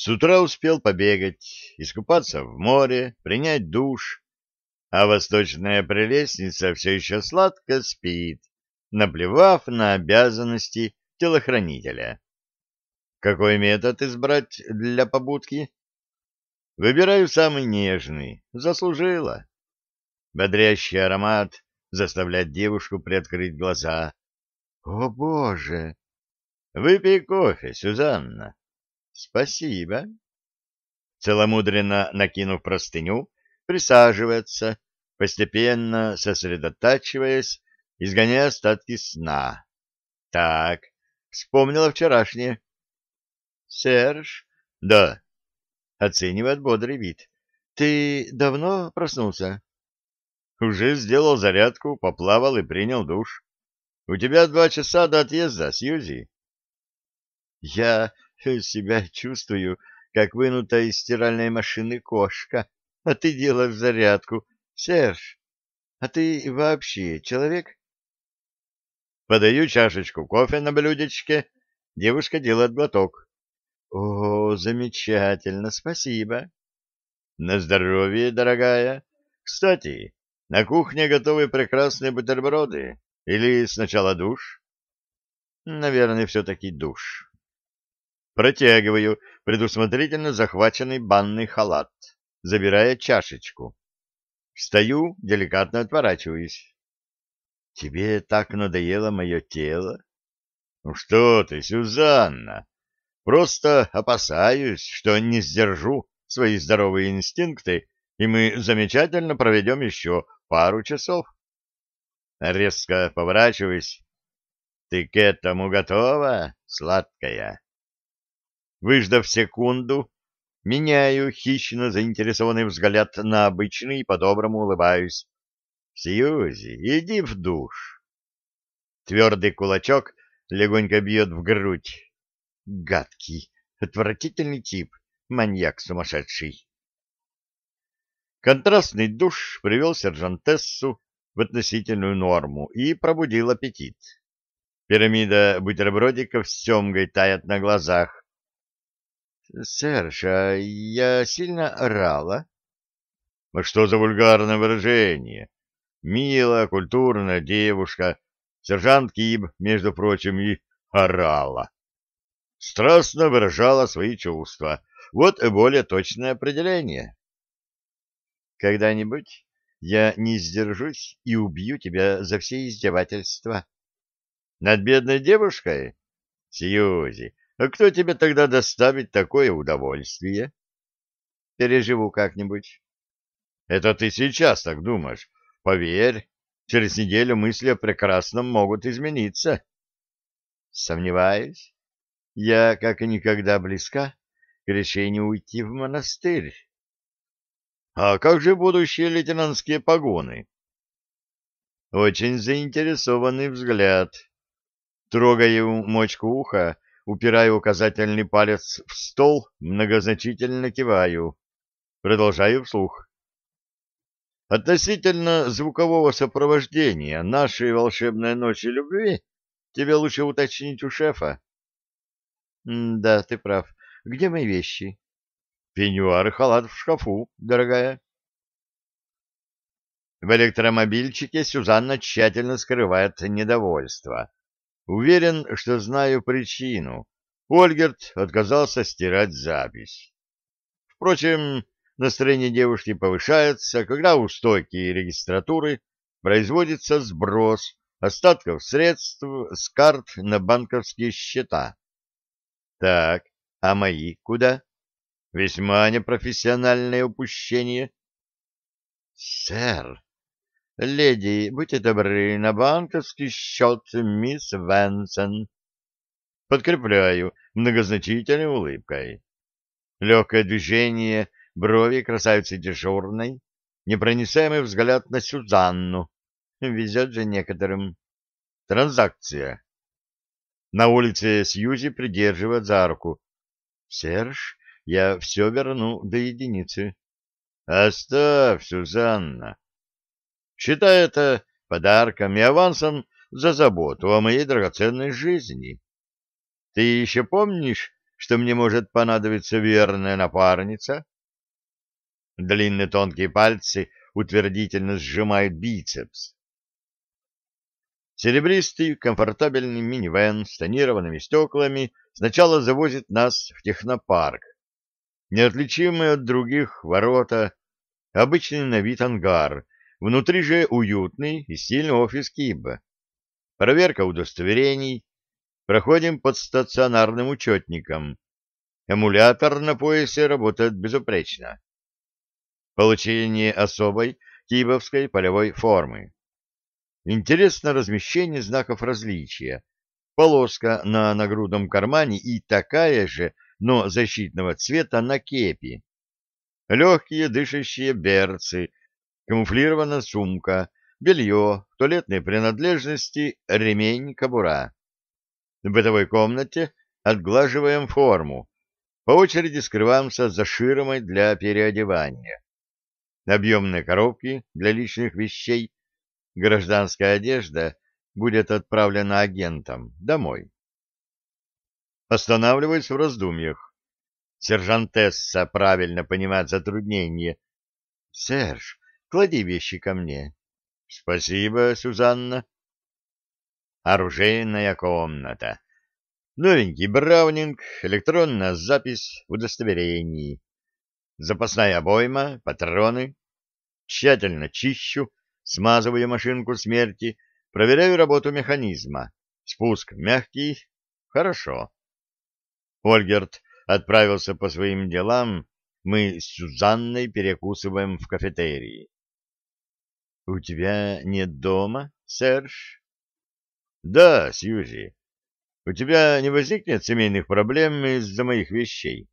С утра успел побегать, искупаться в море, принять душ, а восточная прелестница все еще сладко спит, наплевав на обязанности телохранителя. Какой метод избрать для побудки? Выбираю самый нежный. Заслужила. Бодрящий аромат заставляет девушку приоткрыть глаза. О, Боже! Выпей кофе, Сюзанна. Спасибо. Целомудренно накинув простыню, присаживается, постепенно сосредотачиваясь, изгоняя остатки сна. Так, вспомнила вчерашнее. Серж? Да. Оценивает бодрый вид. Ты давно проснулся? Уже сделал зарядку, поплавал и принял душ. У тебя два часа до отъезда, Сьюзи. Я себя чувствую, как вынутая из стиральной машины кошка, а ты делаешь зарядку. Серж, а ты вообще человек? Подаю чашечку кофе на блюдечке. Девушка делает глоток. О, замечательно, спасибо. На здоровье, дорогая. Кстати, на кухне готовы прекрасные бутерброды. Или сначала душ? Наверное, все-таки душ. Протягиваю предусмотрительно захваченный банный халат, забирая чашечку. Встаю, деликатно отворачиваюсь. Тебе так надоело мое тело? Ну что ты, Сюзанна, Просто опасаюсь, что не сдержу свои здоровые инстинкты, и мы замечательно проведем еще пару часов. Резко поворачиваюсь. Ты к этому готова, сладкая? Выждав секунду, меняю хищно заинтересованный взгляд на обычный и по-доброму улыбаюсь. Сьюзи, иди в душ. Твердый кулачок легонько бьет в грудь. Гадкий, отвратительный тип, маньяк сумасшедший. Контрастный душ привел сержантессу в относительную норму и пробудил аппетит. Пирамида бутербродиков с семгой тает на глазах. — Серж, а я сильно орала? — А что за вульгарное выражение? Милая, культурная девушка, сержант Киб, между прочим, и орала страстно выражала свои чувства. Вот более точное определение. Когда-нибудь я не сдержусь и убью тебя за все издевательства. Над бедной девушкой? Сьюзи, а кто тебе тогда доставит такое удовольствие? Переживу как-нибудь. Это ты сейчас так думаешь. Поверь, через неделю мысли о прекрасном могут измениться. Сомневаюсь я как и никогда близка к решению уйти в монастырь. А как же будущие лейтенантские погоны? Очень заинтересованный взгляд. Трогаю мочку уха, упираю указательный палец в стол, многозначительно киваю. Продолжаю вслух. Относительно звукового сопровождения нашей волшебной ночи любви тебе лучше уточнить у шефа. Да, ты прав. Где мои вещи? Пеньюар и халат в шкафу, дорогая. В электромобильчике Сюзанна тщательно скрывает недовольство. Уверен, что знаю причину. Ольгерт отказался стирать запись. Впрочем, настроение девушки повышается, когда у стойки регистратуры производится сброс остатков средств с карт на банковские счета. Так, а мои куда? Весьма непрофессиональное упущение. Сэр, леди, будьте добры, на банковский счет мисс Венсон. Подкрепляю многозначительной улыбкой. Легкое движение брови красавицы дежурной, непроницаемый взгляд на Сюзанну. Везет же некоторым. Транзакция. На улице Сьюзи придерживает за руку. — Серж, я все верну до единицы. — Оставь, Сюзанна. Считай это подарком и авансом за заботу о моей драгоценной жизни. Ты еще помнишь что мне может понадобиться верная напарница? Длинные тонкие пальцы утвердительно сжимают бицепс. Серебристый комфортабельный минивэн с тонированными стеклами сначала завозит нас в технопарк. Неотличимые от других ворота, обычный на вид ангар, внутри же уютный и стильный офис Киба. Проверка удостоверений, проходим под стационарным учетником. Эмулятор на поясе работает безупречно. Получение особой кибовской полевой формы. Интересно размещение знаков различия. Полоска на нагрудном кармане и такая же, но защитного цвета на кепи. Легкие дышащие берцы, камуфлированная сумка, белье, туалетные принадлежности, ремень, кобура. В бытовой комнате отглаживаем форму. По очереди скрываемся за ширмой для переодевания. Объемные коробки для личных вещей, гражданская одежда будет отправлена агентам домой. Останавливаюсь в раздумьях. Сержантесса правильно понимает затруднение. — Серж, клади вещи ко мне. — Спасибо, Сюзанна. Оружейная комната. Новенький браунинг, электронная запись в удостоверении. Запасная обойма, патроны. Тщательно чищу, смазываю машинку смерти, проверяю работу механизма. Спуск мягкий. Хорошо. Ольгерт отправился по своим делам, мы с Сюзанной перекусываем в кафетерии. — У тебя нет дома, Серж? — Да, Сьюзи. У тебя не возникнет семейных проблем из-за моих вещей?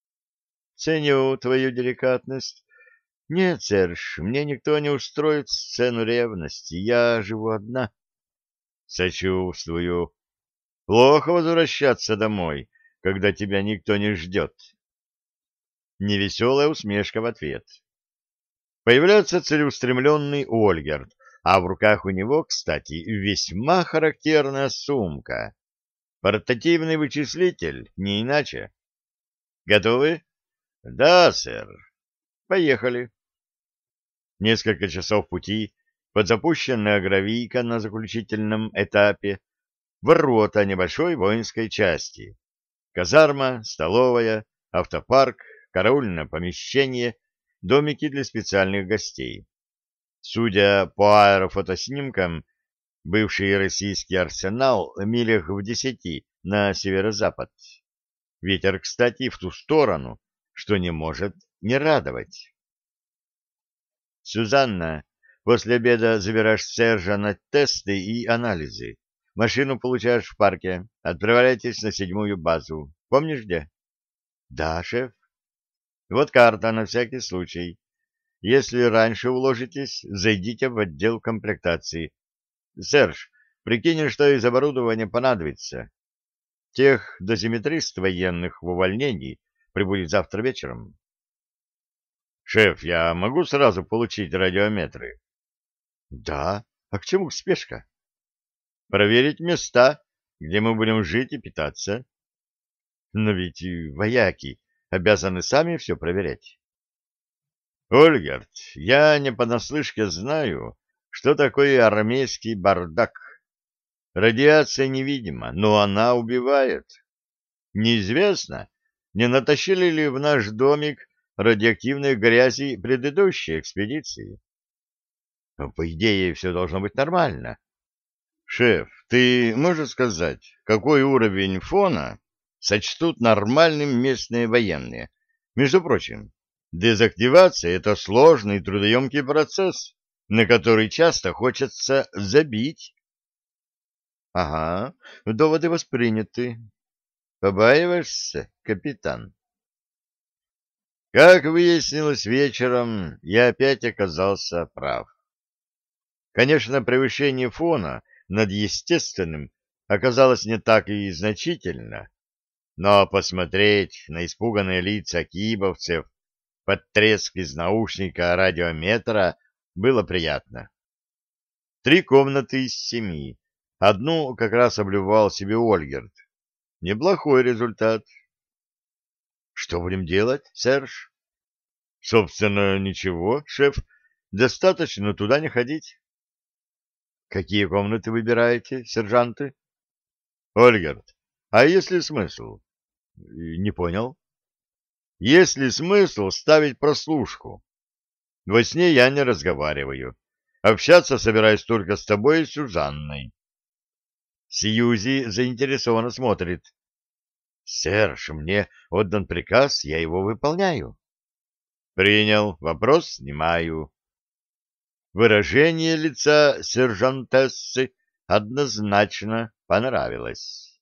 — Ценю твою деликатность. Нет, Серж, мне никто не устроит сцену ревности. Я живу одна. — Сочувствую. Плохо возвращаться домой, когда тебя никто не ждет. Невеселая усмешка в ответ. Появляется целеустремленный Ольгерт, а в руках у него, кстати, весьма характерная сумка. Портативный вычислитель, не иначе. Готовы? Да, сэр. Поехали. Несколько часов пути, подзапущенная гравийка на заключительном этапе, ворота небольшой воинской части, казарма, столовая, автопарк, караульное помещение, домики для специальных гостей. Судя по аэрофотоснимкам, бывший российский арсенал милях в десяти на северо-запад. Ветер, кстати, в ту сторону, что не может не радовать. Сюзанна, после обеда забираешь Сержа на тесты и анализы. Машину получаешь в парке. Отправляйтесь на седьмую базу. Помнишь где? Да, шеф. Вот карта на всякий случай. Если раньше уложитесь, зайдите в отдел комплектации. Серж, прикинь, что из оборудования понадобится. Тех дозиметрист военных в увольнении прибудет завтра вечером. Шеф, я могу сразу получить радиометры? Да. А к чему спешка? Проверить места, где мы будем жить и питаться. Но ведь вояки обязаны сами все проверять. Ольгерт, я не понаслышке знаю, что такое армейский бардак. Радиация невидима, но она убивает. Неизвестно, не натащили ли в наш домик радиоактивной грязи предыдущей экспедиции. Но, по идее, все должно быть нормально. Шеф, ты можешь сказать, какой уровень фона сочтут нормальным местные военные? Между прочим, дезактивация — это сложный трудоемкий процесс, на который часто хочется забить. Ага, доводы восприняты. Побаиваешься, капитан? Как выяснилось вечером, я опять оказался прав. Конечно, превышение фона над естественным оказалось не так и значительно, но посмотреть на испуганные лица кибовцев под треск из наушника радиометра было приятно. Три комнаты из семи. Одну как раз облюбовал себе Ольгерт. Неплохой результат, что будем делать, Серж? Собственно, ничего, шеф. Достаточно туда не ходить. Какие комнаты выбираете, сержанты? Ольгерт, а есть ли смысл? Не понял. Есть ли смысл ставить прослушку? Во сне я не разговариваю. Общаться собираюсь только с тобой и Сюзанной. Сьюзи заинтересованно смотрит. «Серж, мне отдан приказ, я его выполняю». «Принял. Вопрос снимаю». Выражение лица сержантессы однозначно понравилось.